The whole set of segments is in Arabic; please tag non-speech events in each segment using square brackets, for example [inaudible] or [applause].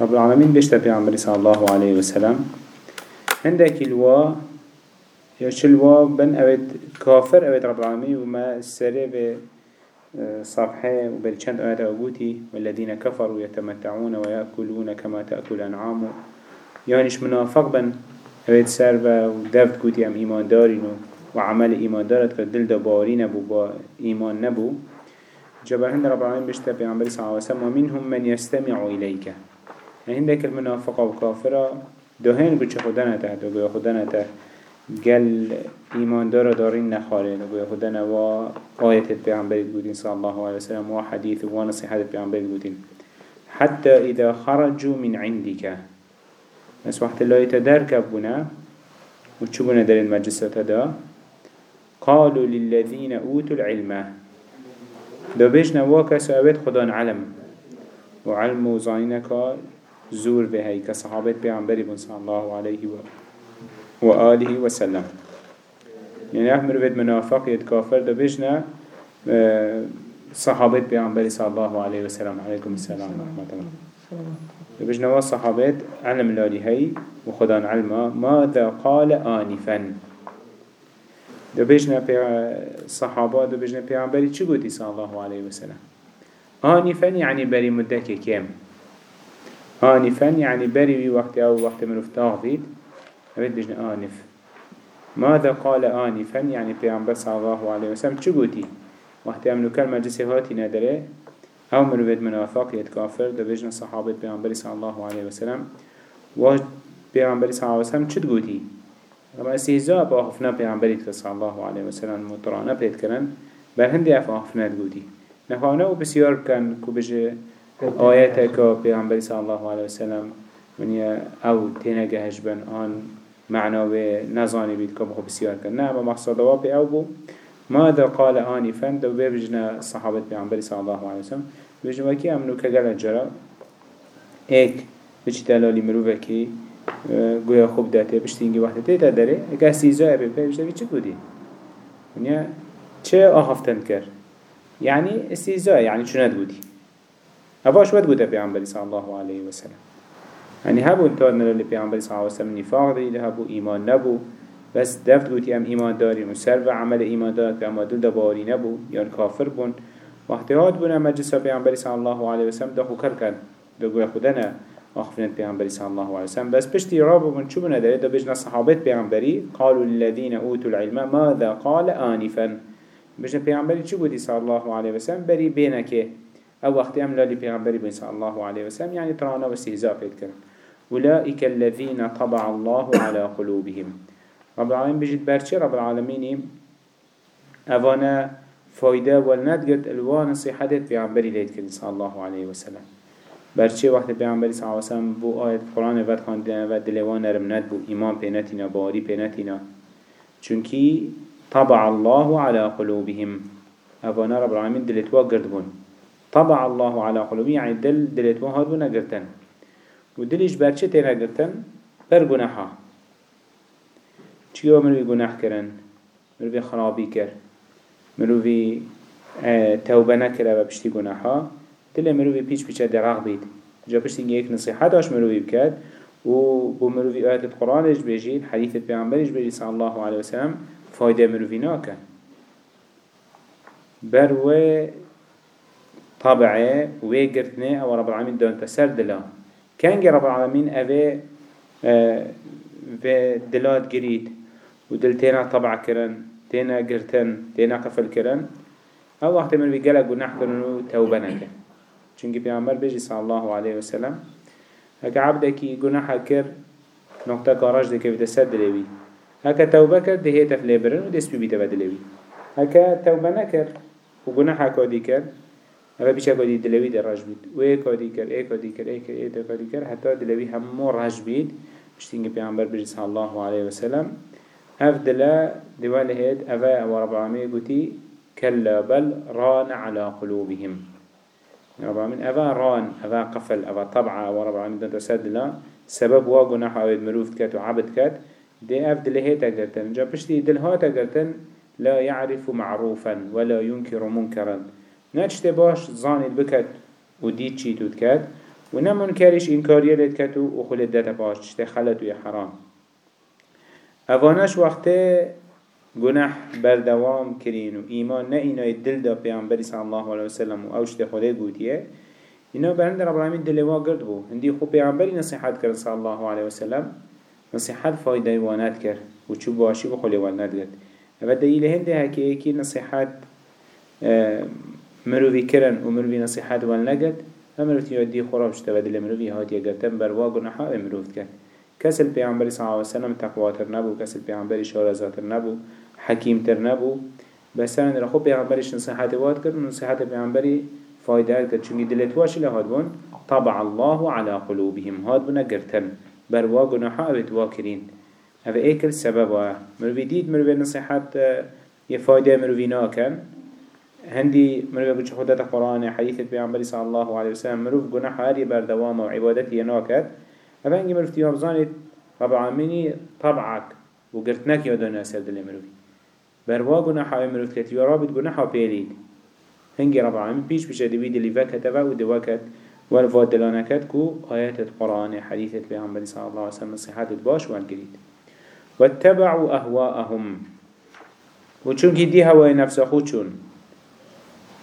رب العالمين بيشتا بيعمر صلى الله عليه وسلم. عندك الوا يش الوا؟ بن أبد كافر أبد رب العالمين وما السري ب صفحة وبالشند آيات أبوتي والذين كفروا يتمتعون ويأكلون كما تأكل أنعام. يعنيش منافق بن أبد سر ودفت قوتي أم إيمان دارينو وعمل إيمان دارت كدل دباري نبو با إيمان نبو جبر هند رب العالمين بيشتا بيعمر صلى الله عليه وسلم ومنهم من يستمع إليك. هندك المنافقة وكافرة دهين بچه خودنا ته دو خودنا ته. قال إيمان دار دارين نخالين و خودنا و آية البيعنبري بودين صلى الله عليه وسلم و حديث و نصيحة البيعنبري بودين حتى إذا خرجوا من عندك بس وقت الله يتدركب بنا وتشوفنا در المجلس تدا قالوا للذين أوتوا العلم. دو بيجنا واكا سأبت خدان علم وعلم وزاينك زور به هی که صحابت پیامبری بون صلی الله علیه و و آله و سلم. یعنی احمر بید منافق ید کافر دو بجنة صحابت پیامبری صلی الله علیه و سلم. علیکم السلام رحمت الله. دو بجنة و صحابت علم لالی هی و خدان علما ماذا قال آنفا؟ دو بجنة صحابة دو بجنة پیامبری چی گوتی صلی الله علیه و سلم؟ آنفا يعني بري مدك كم آنفا يعني بري وقت أو وقت من افتاغ فيد أبد بجنا آنف. ماذا قال آنفا؟ يعني بيعنبر صلى الله عليه وسلم قوتي وقت أمنو كلمة جسي هاتي ندره أو بيت منافق يتكافر ده بجنا صحابة بيعنبر صلى الله عليه وسلم و بيعنبر صلى الله عليه وسلم قوتي اما استهزاء بأخفنا بيعنبر صلى الله عليه وسلم مطرانا بيت كرن بل هندي تقوتي نخانه وبسيار كان كو بجي آياته که پیامبر صلی الله علیه وسلم من أو تینا جهش بن آن معنا و نزانی بید که بخو بسیار کن نه اما مقصد وابی أو بو ماذا قال آنفا دو بيبجنا صحابة پیامبر صلی الله علیه وسلم بيجنا وكي امنو كجل جرا ایک بچی دلالی مروفه کی گویا خوب داته بشتینگی وقت تیتا داره اگه سیزا ابی بيجنا بيجي بودی ونیا چه آهفتن کرد يعني استيزاء يعني شو ندودي هفاش ود بوده پیامبری صلی الله علیه و سلم. يعني هبو انتاد نلال پیامبری صلی الله علیه و سلم نفاق دلیل هبو ایمان نبو. بس دفت گوتی ام ایمان داری و سر و عمل ایمان به دل دباری نبو. یا کافر بون. وقتی هات بون مجلس پیامبری صلی الله علیه و سلم دخو کر کن. دو گوی خودنه آخفنت پیامبری صلی الله علیه و سلم. بس پشتی رابو من چو بنا دو بجنا صحابت پیامبری. قالوا للذین اوتوا العلم ماذا قال آنفا. بجنا پیامبری چو بودی صلی الله علیه و سلم؟ بری أو وقت ام لالي پیغمبری بين صلى الله عليه وسلم يعني ترانا واستهزاء بيت كرن أولئك الذين طبع الله على قلوبهم. رب العالمين بجد برشي رب العالمين أفانا فايدة والند قد الوان صحتت پیغمبری ليت كرن صلى الله عليه وسلم. برچه وقت پیغمبری صلی الله علیه و سلم بو آیت قرآن ود خواندن و دلوان نرم ند بو ایمان پینتینا باری پینتینا چونکی طبع الله على قلوبهم. افانا رب العالمين دلتوا قرد بون. طبع الله على قلوبي يعني دل دلت وهاد بنا قرتن ودلش برچه تينا قرتن بر گناحا چيو مروي گناح کرن؟ مروي خرابي کر. مروي آه توبه نكره و بشتي گناحا دل مروي پیچ پیچه دراغ بید. جا پشتی نصيحة داش مروي بكاد و بو مروي اج بيجيد حديث البيعنبر اج بيجيد صلى الله عليه وسلم فايدة مروي ناكن بر و طبعه ويقرتنه أو رب العالمين دون تسر دلا كان رب العالمين اوه في دلات قريد ودل تينا طبع كرن تينا قرتن تينا قفل كرن. أو وقت من بيقلق ونح كرنو توبنك چونك بيعمر بيجي صلى الله عليه وسلم. هكا عبدكي قناحا كر نقطة كاراج دي كيف تسد دلوي. هكا توبة كر دي هيتا فليبرن ودس بي بيتا بدلوي. هكا توبة نكر وقناحا كودي كر. اما بیشه کدی دلوی در رج بید و ای کدی کر ای کدی کر ای کر ای کدی کر حتی دلوی همو رج بید بشتینگ پیامبر بجی صلی الله علیه و سلم اف دلا دوال هید اوه أو رب العالمین گوتی كلا بل ران على قلوبهم رب أفا ران أفا قفل أفا طبعا ورب العالمين دون تسد لا سبب واقو نحو أود مروفت كات وعبد كات دي أف دل هيتا قرتن جا بشتي دل هاتا قرتن لا يعرف معروفا ولا ينكر منكرا نچته باش زانید بکد و دید چی تود کد و منكرش إنكارية لد كتو وخلت داتا باش تخلت ويا حرام. اوانش وقت گناه بردوام کرین و ایمان نه اینای دل دا پیامبری صلی الله علیه وسلم و اوش خدا گوتیه. اینا برند رب العالمین دلوا گرد بو. هندی خوب پیامبری نصیحت کرد صلی الله علیه وسلم نصیحت فایده وانت کرد. و چو باشی بخولی وانت کرد و دلیل هنده هکی ایکی نصیحت مروی کرن و مروی نصیحت وان نگد همروی یادی خراب شده و دل مروی هاتی گرتن بر واقع نحا مروی کرد. کس الپیامبری صلی الله علیه وسلم نبو کس الپیامبری شارزاتر نبو حکیم تر نبو بس أنا را خوب پیغمبرش نصیحت واد کرد و نصیحت پیغمبری فایده کرد. چونی دلت واش لهاد بون طبع الله على قلوبهم. هاد بنا گرتن بر وا گناحا اوید واکرین أو ایکل سبب وا مروی دید مروی نصیحت آه، یه فایده مروی ناکن هندي مروي بوش خدت قرآن حديث پیغمبر صلى الله عليه وسلم مروف گناح هاري بردوام وعبادتي يناكد هفنگي مروف تيابزاني رب العالمين طبعك وقرتناك يودونا سر دل مروفي بروا گناح های مروف کتی و رابط گناح پیلید. هنگی رب العالمین پیش پیش دوی دلی وکت و دوا کت و الفاد دلانکت کو آیات القرآن حدیثت پیغمبر صلی الله علیه وسلم نصیحت باش والگرید واتبعوا أهواءهم. وچونك دي هواي نفس خوچون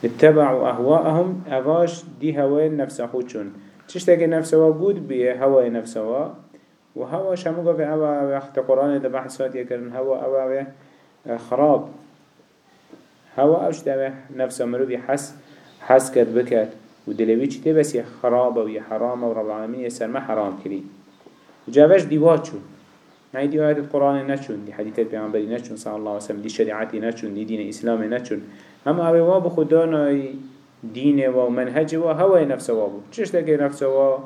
اتبعوا أهواءهم أغاش دي هواي نفس خوچون تشتاك نفس وجود بيه هواي نفس وهوا شموغا في هوا وقت قرآن ده بحثات يكرن هوا أوا خراب. هوا اوش ده نفس مروفي حس حس كد بكت ودلوي چي بس يا خراب و يا حرام و رب العالمين يسر ما حرام كري وجاوش ديوات شو يعني دي آيات القرآن نشون دي حديثة بيعنبري نشون صلى الله عليه وسلم دي شريعتي نشون دي دين إسلامي نشون اما اوه وابو خدانا دين و منهج و هوا نفس وابو چش تاكي نفس و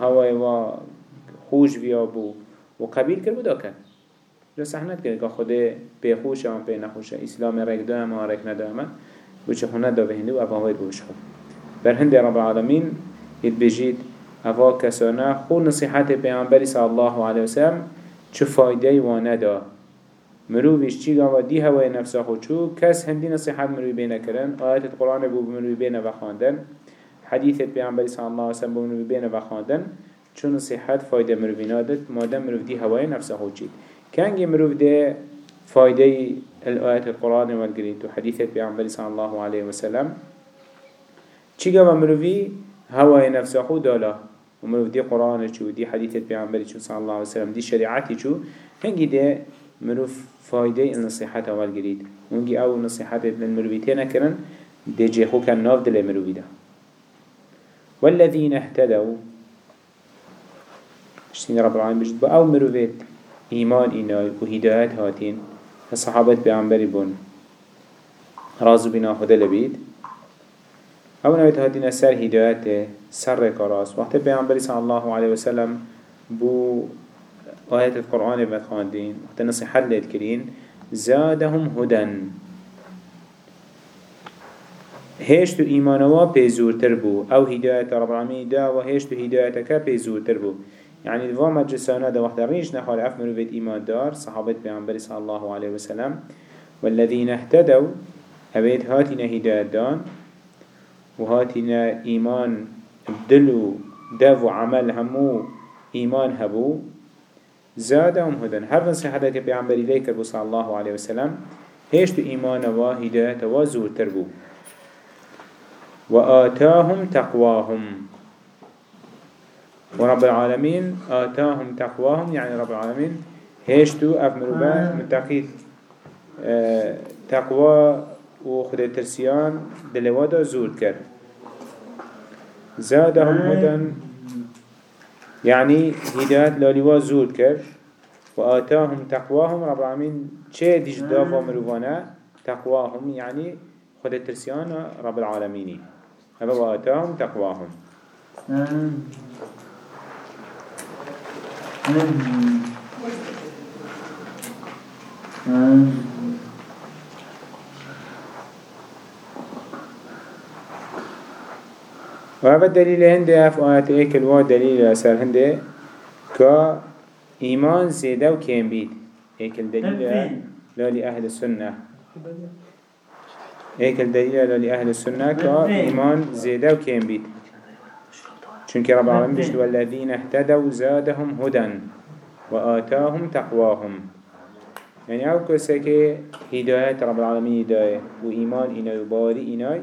هوا و خوش بيابو و قبيل كر بدا كر جا سحنت کرد که خود پی خوش هم پی نخوش. اسلام رک دام و رک ندام بچه خونه دا به هندو افا وید بوش خود. بر هند رب العالمین ید بجید افا کسانه خو نصیحت پیامبری صلی الله علیه وسلم چه فایده و ندا. مرویش چی گاوا دی هوای نفسه خود چو؟ کس هندی نصیحت مروی بینه کرن آیت قرآن بو مروی بینه و خواندن. حدیث پیامبری صلی الله علیه وسلم بو مروی بینه و خواندن. چون نصیحت فایده مروی نادد مادم مروی دی هوای نفسه خود چید. كان يمروف ده فايدة الآيات القرآن والقريت وحديثة بيعنبري صلى الله عليه وسلم. چي قام مروفي هوا نفسه خود دالا. ومروف دي قرآن چو دي حديثة بيعنبري صلى الله عليه وسلم دي شريعتي چو. هنگي ده مروف فايدة النصيحة والقريت ونجي أو نصيحة للمروفيتين كرن دي جيخو كان ناف دل مروفي ده والذين اهتدوا اشتين رب العالمين بجد أو مروفيت ایمان اینای و هدایت هاتین. صحابت پیامبری بون. رازو بنا خدا لبید أو نویت هاتین سر هدایت سر کاراس وقت پیامبری صلی الله علیه وسلم بو آیت القرآن بد خواندین وقت نصیحت لید کرین زادهم هدن هشت ایمانوا پیزورتر بو. أو هدایت رب العالمین دا و هشت هدایتک پیزورتر بو. يعني الوا مجلسانا ده وقت ريش نخال اف مروفيت ايمان دار صحابة بيعنبري صلى الله عليه وسلم والذين اهتدوا هبيت هاتنا هداية دان وهاتنا ايمان بدلو دف وعمل همو ايمان هبو. زادهم هدن. هر نصيحتك بيعنبري ليكر صلى الله عليه وسلم هيشتو ايمان و هداية و زور تربو وآتاهم تقواهم. ورب العالمين آتاهم تقواهم يعني رب العالمين هيشتو أف مروبا متقيد آه تقوى وخد ترسيان دلوادا زود كر زادهم هدى يعني هدايات لالوا زود كر وآتاهم تقواهم رب العالمين چه ديش دافا تقواهم يعني خد ترسيان رب العالمين هذا وآتاهم تقواهم. و هذا دليل هنده اف آيات ايك الوا دليل اثر هنده كا ايمان زيده و كيم بيد ايك الدليل لالي أهل السنة ايك الدليل لالي أهل السنة كا ايمان زيده و كيم بيد چونك رب العالمين بجد والذين اهتدوا زادهم هدى وآتاهم تقواهم. يعني أو كسي كي هداية رب العالمين هداية وإيمان إناي وباري إناي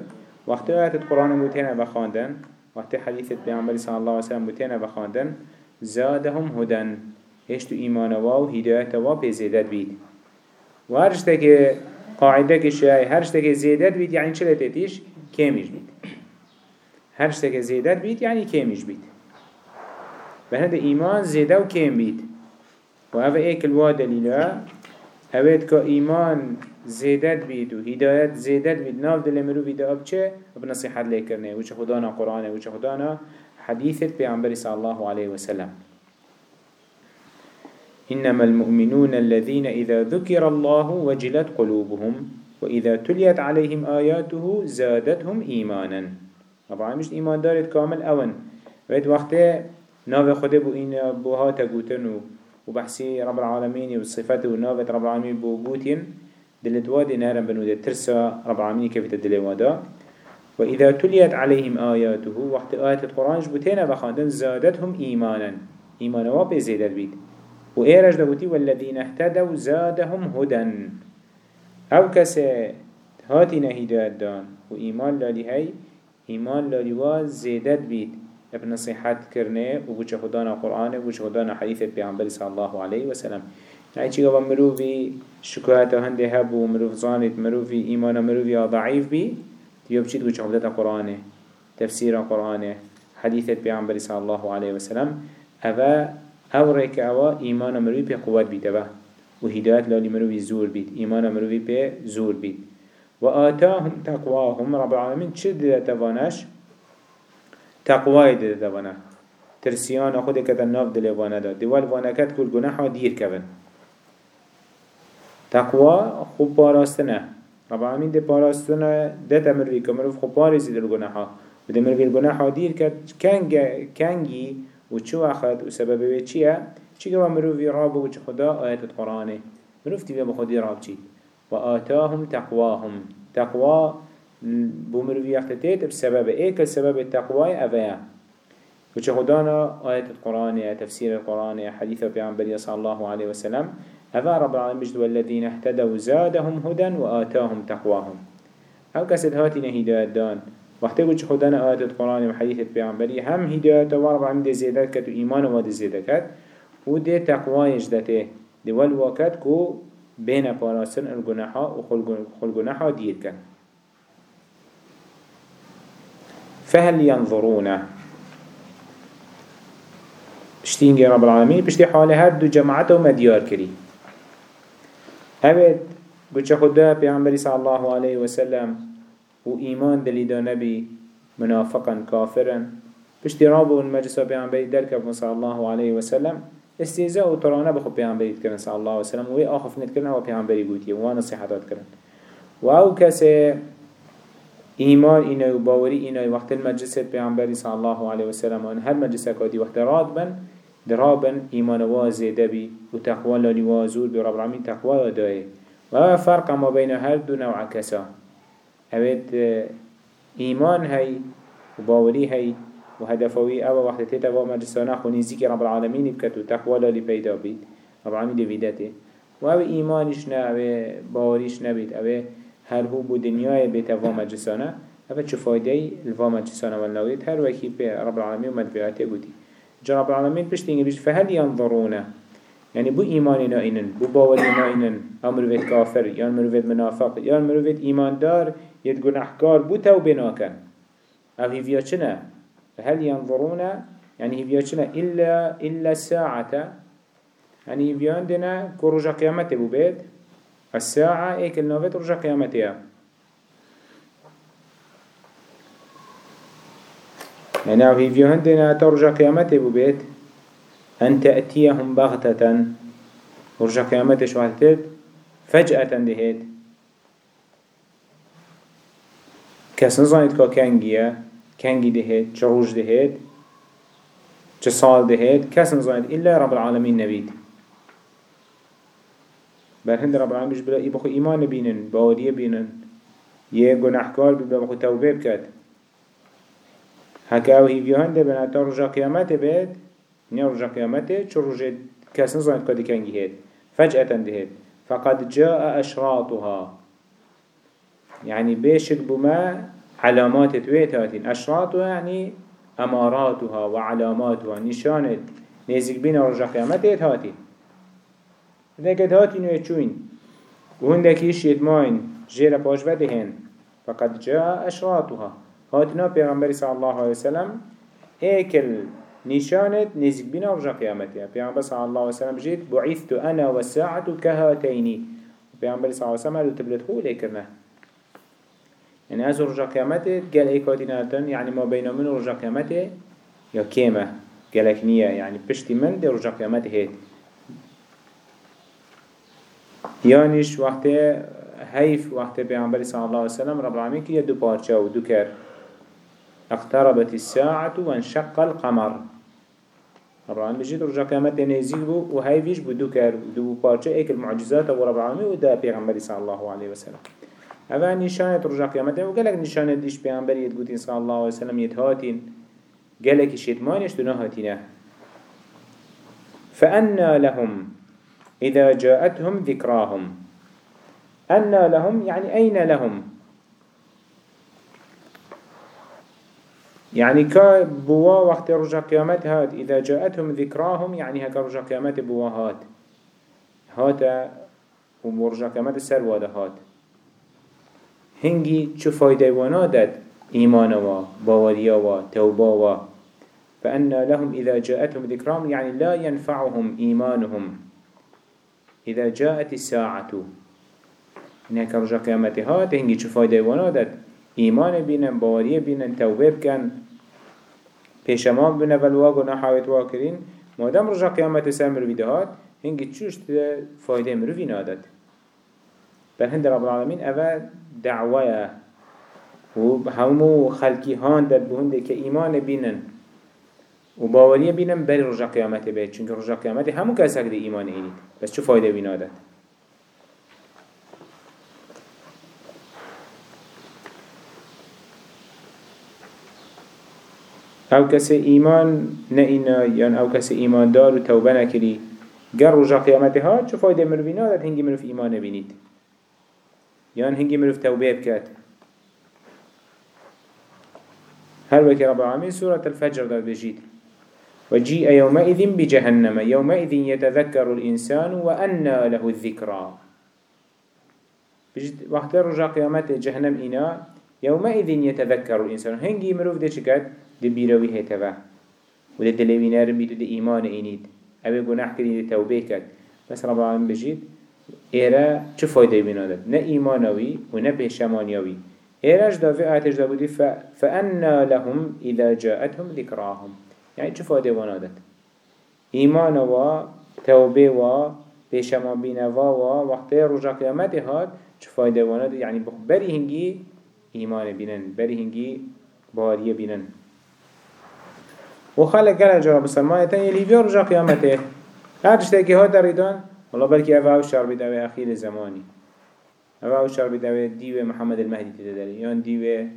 وقت آيات القرآن بوتينا بخاندن وقت حديثة بيعمل صلى الله عليه وسلم بوتينا بخاندن زادهم هدى هشتو إيمان واو هداية واو بزيادات بيد وهرشتك قاعدة كشاي هرشتك زيادات بيد يعني چلتتيش كامش بيد هرشتك زيادات بيد يعني كامش بيد بهذا إيمان زيادة وكام بيد وهذا ايك الوا دليلا هوید که ایمان زیدت بید و هدایت زیدت بید ناف دل مرو بید اب چه اب نصیحت لیکرنه وچه خدانا قرآنه وچه خدانا حدیثت پیامبری صلی الله علیه وسلم إنما المؤمنون الذين إذا ذكر الله وجلت قلوبهم وإذا تليت عليهم آياته زادتهم إيمانا طبعا مش إيمان دارت كامل أون وقت وقته ناف خده بو إن بوها تقوتنو وبحسي رب العالمين والصفات والنافت رب العالمين بوجوتين دلت وادي نهرم بنود ترسى رب العالمين كيف تدلي وادا وإذا تليت عليهم آياته وقت آيات القرآن جبتين بخاندن زادتهم إيمانا. إيمانا وابي زيادت بيت. وإيرج دبوتي والذين اهتدوا زادهم هدى. أو كسي هاتنا هدايات دان. وإيمان لالي هاي إيمان لالي واز زيادت بيت. اب نصيحت کرنه و بوچه خدانا قرآن و بوچه خدانا حدیث پیغمبر صلی الله علیه و سلم. يعني چی گفت مروفی شکایت هنده هب و مروف زانت مروفی ایمان مروفی ضعیف بی تیو بچید بوچه خدانا قرآن تفسیر قرآن حدیث پیغمبر صلی الله علیه و سلم. اوه أو ریک اوه ایمان مروفی پی قوت بید اوه. و هدایت لالی مروفی زور بید ایمان مروفی پی زور بید و آتاهم تقواهم رب العالمین. چه دیده توانش؟ تقوای ده دوانا ترسیان خود کتن ناف دل وأنا دا دیوال وأنا کت کل گناح دیر کبن. تقوا خوب پاراستنه. رب العالمین ده پاراستنه ده تمروی که مروف خوب پارزی دل گناح و ده مروی الگناح دیر کت. کنگ کنگی و چو آخد و سبب چیه؟ چی که مروفی راب و چه خدا آیت القرآنه مروف تیوی بخودی راب چی و آتاهم تقواهم. تقوا بومروی اختتیت بسبب ایک سبب التقوى اویا وچه خدانا آية القرآن تفسير القرآن حديث بيعنبري صلى الله عليه وسلم أفا رب العالمين بجد والذين اهتدوا زادهم هدى وآتاهم تقواهم. أو كسد هاتنا هداية دان. وقتی وچه خدانا آية القرآن وحديث بيعنبري هم هداية ورب العالمين دي زيادات كت و إيمان و زيادات كت و دي تقوى يجدته دي والوقت كو بين باراسن الجناحة وخل جناحة دير كت فهل ينظرون؟ اشتينجي رب العالمين بشتي حاله هر دو جماعته مديار كري هبت بچه خدا پیغمبری صلی الله علیه وسلم و ایمان دلی دا نبی منافقا کافرا. بشتی رابو المجلسة پیغمبری درکب صلی الله علیه وسلم استیزا و ترانه بخو پیغمبری کرن صلی الله علیه وسلم و آخف نت کرن و پیغمبری گوتی و نصیحتات کرن. و أو کسی ایمان اینای و باوری اینای وقت المجلس پیامبری صلی الله علیه و سلم آن هر مجلس کادی وقت راد بن درابن ایمان واز دبی و تقوا لالی وازور بی رب العالمین تقوا دای و فرق ما بین هر دو نوع کسا. اوید ایمان هی و باوری هی و هدفوی أو وقت تیتا و مجلسانا خونیزی که رب العالمین بکت و تقوا لالی پیدا بید. رب العالمین دویدته. و أو ایمانش نه أو باوریش نبید. أو هر هو بو دنیای بیت و مجلسانه هفه چه فایده ای الوا مجلسانه والنوید هر وکی به رب العالمین و مدفعاته بودی. جا رب العالمین پشتینگه بیش فهل ینظرونه. يعني بو إيمان نائنن بو باوري نائنن مروفيت كافر يا مروفيت منافق يا مروفيت إيمان دار يد گناحكار بو توبه ناكن أو هيفيا چنا فهل ينظرون يعني هيفيا چنا إلا إلا ساعة يعني هيفيا عندنا كروجا قيامته بو بيت الساعة إيك النوفت رجع قيامتها. يعني أو هيفيو هندنا ترجع قيامته ببيت أن تأتيهم بغتة. ورجع قيامته شو هلتت فجأة دهيت. كس نظانيت كا كنجيا كنجي دهيت. چروج دهيت. چه سال دهيت. كس نظانيت إلا رب العالمين نبيت. بر هند رب العالمين بلا بخو إيمان بينن باوريه بينن يه گناحكار بيبلا بخو توبه بكت هكا أو هيفيو هنده بنا تا رجا بيت نيا رجا قيامته چو رجا كاس نظام كده كان جهد فجأة دهد فقد جاء أشراطها. يعني بيشك بما علامات تويت هاتين أشراطها يعني أماراتها وعلاماتها نشانت نيزك بين رجع قيامته هاتين ذاك هاتين ويتشوين وهندك إيش يتماين جيرا باش بدهن فقد جاء أشراطها هاتنا پیغمبر صلى الله عليه وسلم ايكل نشانت نزق بنا رجع قيامتها پیغمبر صلى الله عليه وسلم جيت بعثت أنا والساعة كهاتيني پیغمبر صلى الله عليه وسلم قالوا تبلت هو ليكرنا يعني از رجع قيامته قال ايكاتي ناتن يعني ما بين من رجع قيامته يا كيمة قالك نية يعني بشتي من دي رجع قيامته هيت يانش وقت هيف وقت پیغمبر صلى الله عليه وسلم رب العالمين كي يدو پارچه و دو كر اقتربت الساعة وانشق القمر. رب العالمين بجيت رجع قيامت نزيق بو و هيفيش بدو كر دو پارچه ايك المعجزات و رب العالمين و دا پیغمبر صلى الله عليه وسلم. اوه نشانت رجع قيامت و قلق نشانت ديش پیغمبر يدگوتين صلى الله عليه وسلم يتهاتين قلق شيطمانش دو نهاتينه فأنا لهم إذا جاءتهم ذكراهم. أنا لهم يعني أين لهم؟ يعني كا بوا وقت رجع قيامت هات إذا جاءتهم ذكراهم يعني هكا رجع قيامت بوا هات هات ومرجع قيامت سر واده هات هنگي چو فايده وأنا داد إيمان وا باوريا وا توبا وا فأن لهم إذا جاءتهم ذكراهم يعني لا ينفعهم إيمانهم. إذا جاءت الساعة. إنها رجع قيامت هات هنگي چو فايدة وأنا داد إيمان بينن باوريا بينن توبة بكن. پیشمان بنا ولوا گناه حاوت واکرین. مادم رجا قیامت سر مروی دهات هنگی چوش فایده مروی نادد بل هند رب العالمین اوه دعوه و همو خلقی هان داد به که ایمان بینن. و باوریه بینن بری رجا قیامت بید چونکه رجا قیامت همو کسک دی ایمان اینید بس چو فایده بینادد أو کسی ایمان نه اینا یا أو کسی ایمان دار و توبه نکری. گر رجا قیامت ها چه فایده مروی نادد هنگی مروف ایمان بینید. یا هنگی مروف توبه بکد هل وكي رب العالمين سورة الفجر دار بجيد وجيء يومئذ بجهنم. يومئذ يتذكر الإنسان وأنى له الذكرى. وقت رجع قيامت جهنم إنا يومئذ يتذكر الإنسان. هنجي مروف دي شكات دي بيروي هتوا وده دلوي نرم بيتو دي إيمان إنيد أبي قناح كرين دي توبه كد بس رب العالمين بجيد إيرا چه فايدة بينادت نا إيمانوي ونا بهشمانيوي إيراش دا بودي فأنا لهم إذا جاءتهم ذكراهم يعني چه فايدة بينادت إيمان و توبه و بهشمان بينوا و وقت رجا قيامت هاد چه فايدة بينادت يعني بخبري هنگي إيمان بينن بري هنگي باريه بينن و خلق گل جا مسلمان تن یلی وی رجا قیامته. هر جشته که ها دریدان والله بلکه اوه أو شر بدوه اخیر زمانی. اوه أو شر بدوه دیو محمد المهدی تداری یان دیو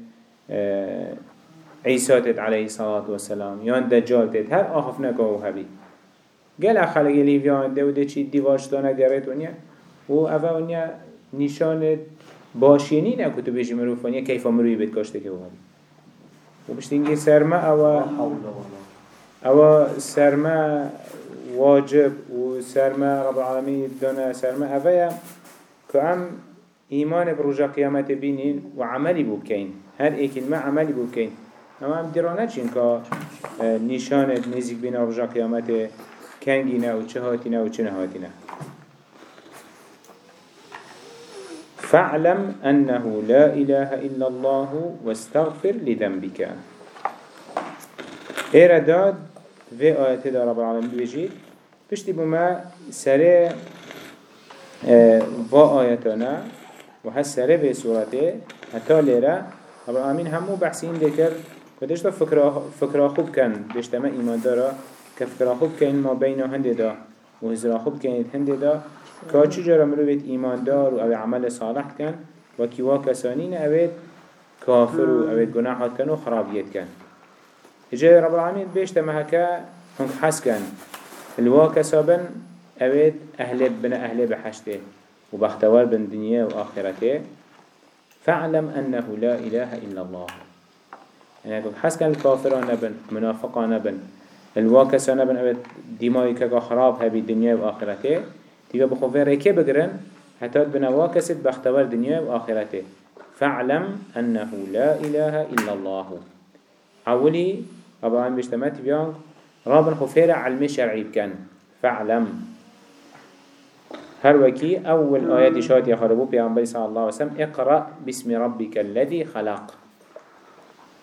عیسی تد علیه صلاة و سلام. یان دجال تد هر آخف نکاو هبی. گل خلق یلی وی آن دو ده چی دیواشتانه گرد ونیا و اوه ونیا نشان باشینی نه کتو بجی مروف بید کاشته که هبی و بشتینگی سرما اوه أو سرما واجب و سرما رب العالمين دانا سرما اوه كأم إيمان برجا قيامت بينين وعملي بوكين هر ايكين ما عملي بوكين اما هم ديرانه چين كا نشانت نزيك بين رجا قيامت كنگينا و چهاتنا و چنهاتنا فاعلم أنه لا إله إلا الله واستغفر لذنبك إيرا داد في آيات دا رب العالمين بيجي بشتي بما سري با آياتنا وهس سري في سورته حتى ليرا رب العالمين همو بحثين ذكر دا فكرة, فكرة خوب كان دش تما إيمان دارا كفكرة خوب كان ما بين هنده دا. وهزرا خوب كانت هنده دا. كاچو جرى مروفت إيمان دار و أو عمل صالح كان وكيوا كسانين أويت كافر و أويت گناحات كان و خرابيت كان جاي رب العالمين بيش تمهكا هنك حسكن الواكا سابن اويد أهل بنا أهل بحشته وبختوار بن دنيا واخرته فاعلم انه لا اله الا الله. يعني حسكن الكافران نبن منافقان نبن الواكس نبن اويد دماغي كا خراب هبي دنيا واخرته تيجا بخوفي ريكي بقرن حتى بنا واكسد بختوار دنيا واخرته فاعلم انه لا اله الا الله. اولي رب العالمين بيشتمت بيان رابن خفيرة علمي شرعي بكن فاعلم. هر وكي أول آيات شاد يخربو بيعنبري صلى الله عليه وسلم اقرأ باسم ربك الذي خلق.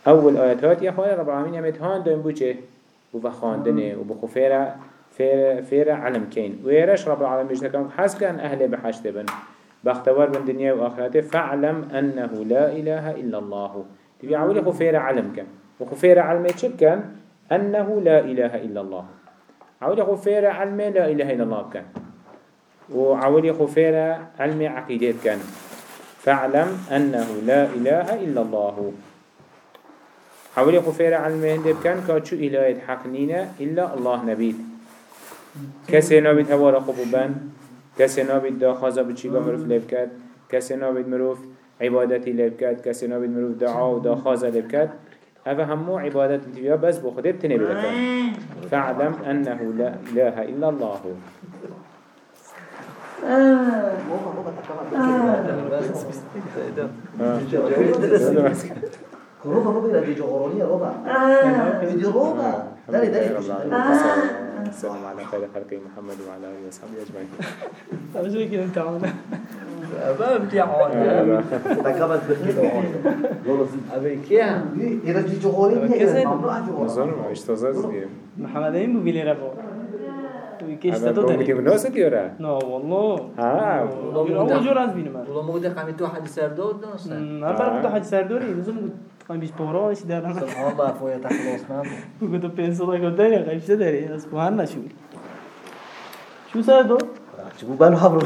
أول آيات هات يخوالي رب العالمين يمت هان دوين بوچه وبخاندنه وبخفيرة فيرة, فيرة علم كين ويرش رب العالمين بيشتكم حسك أن أهل بحشت بن. باختبار من دنيا وآخرته فاعلم أنه لا إله إلا الله. تبي عولي خفيرة علم كن وخفيرة علم كان أنه لا إله إلا الله. عولي خفيرة علم لا إله إلا الله كان وعولي خفيرة علم عقيدات كان فاعلم أنه لا إله إلا الله. عولي خفيرة علم هندب كان كاتشو إله حق نينا إلا الله نبيد. كسي نابد هوا رخبوبان كسي نابد دا خازا مروف لبكت كسي نابد مروف عبادتي لبكت كسي نابد مروف دعا و دا خازا لبكت هذا همو عبادات انتباه بس بخده بتنبي لك فاعلم أنه لا إله إلا الله. روبا روبا دي جغرانية روبا دي روبا داري داري السلام على خير خلق محمد وعلى آله وصحبه أجمعين. [laughs] أنا شو كده أنت عامل. ما بتيعون تكبت بالكده أبي كيا إذا دي جغرانية ممنوع جغرانية ما اشتغل دي محمد أين ببيلي ربو. كيش هذا تدو بوم كيف تاني يورا لا والله. ها. أول جور از بينما والله موجودة قامي تو حد سردود نوسا هذا بده حد سردوري لازم قايم بيش بوراش ده أنا سبحان الله فويا تخلص نام كنت ده كنت أنا قايم شدري الله شو شو سردو شو بالو حبرو